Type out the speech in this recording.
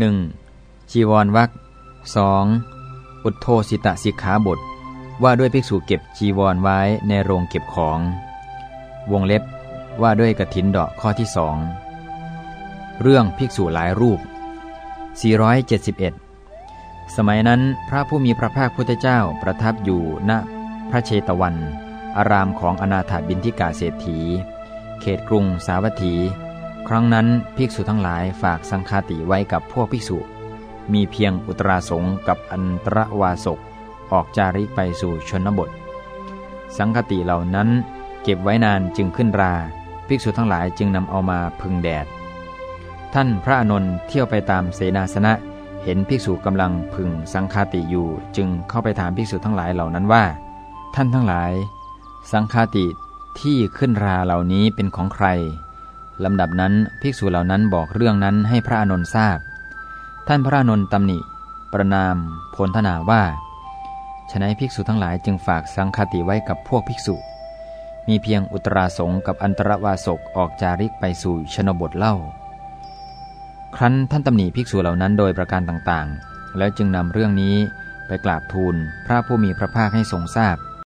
1. จีวรวัก 2. อุทโธสิตสิกขาบท ว่าด้วยภิกษุเก็บจีวรไว้ในโรงเก็บของ วงเล็บว่าด้วยกระถินดอกข้อที่สองเรื่องภิกษุหลายรูป 471 สมัยนั้นพระผู้มีพระภาคพุทธเจ้าประทับอยู่ณพระเชตวัน อารามของอนาถาบินทิกาเศรษฐี เขตกรุงสาวัตถี รั้งนั้นภิกษุทั้งหลายฝากสังฆาติไว้กับพวกภิกษุ มีเพียงอุตราสงกับอันตรวาสกออกจาริกไปสู่ชนบท สังคติเหล่านั้นเก็บไว้นานจึงขึ้นรา ภิกษุทั้งหลายจึงนำเอามาพึงแดด ท่านพระอนนท์เที่ยวไปตามเสนาสนะ เห็นภิกษุกำลังพึงสังคาติอยู่ จึงเข้าไปถามภิกษุทั้งหลายเหล่านั้นว่า ท่านทั้งหลาย สังคาติที่ขึ้นราเหล่านี้เป็นของใคร ลำดับนั้นภิกษุเหล่านั้นบอกเรื่องนั้นให้พระอนนท์ทราบ ท่านพระอนนท์ตำหนิ ประนามพลทนาว่าฉนัยภิกษุทั้งหลายจึงฝากสังคติไว้กับพวกภิกษุ มีเพียงอุตราสงกับอันตรวาสกออกจาริกไปสู่ชนบทเล่า ครั้นท่านตำหนิภิกษุเหล่านั้นโดยประการต่างๆ แล้วจึงนำเรื่องนี้ไปกราบทูลพระผู้มีพระภาคให้ทรงทราบพ